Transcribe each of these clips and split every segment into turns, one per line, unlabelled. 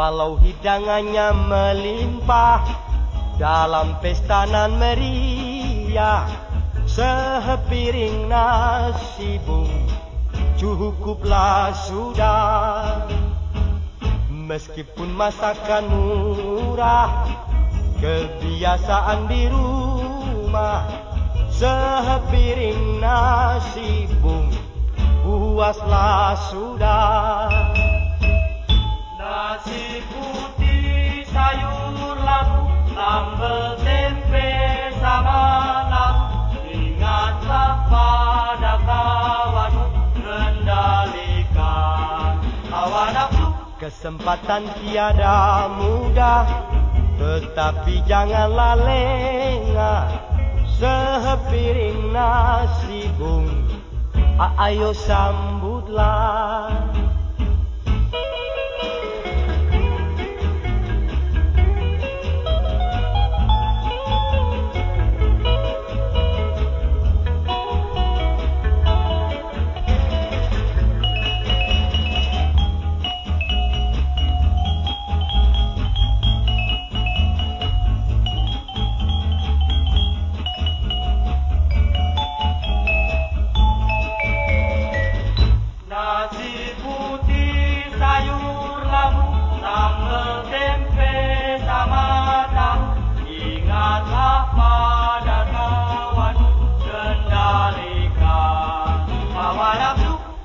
Walau hidangannya melimpah Dalam pesta nan meriah Sepiring nasi bung Cukuplah sudah. Meskipun masakan murah Kebiasaan di rumah Sepiring nasi bung Puaslah sudah Kesempatan tiada mudah Tetapi janganlah lengah. Sepiring nasi bung Ayo sambutlah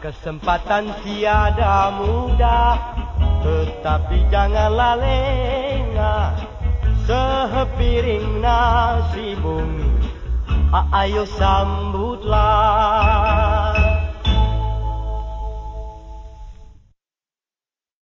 Kesempatan tiada mudah Tetapi janganlah lengah Sepiring nasi bung Ayo sambutlah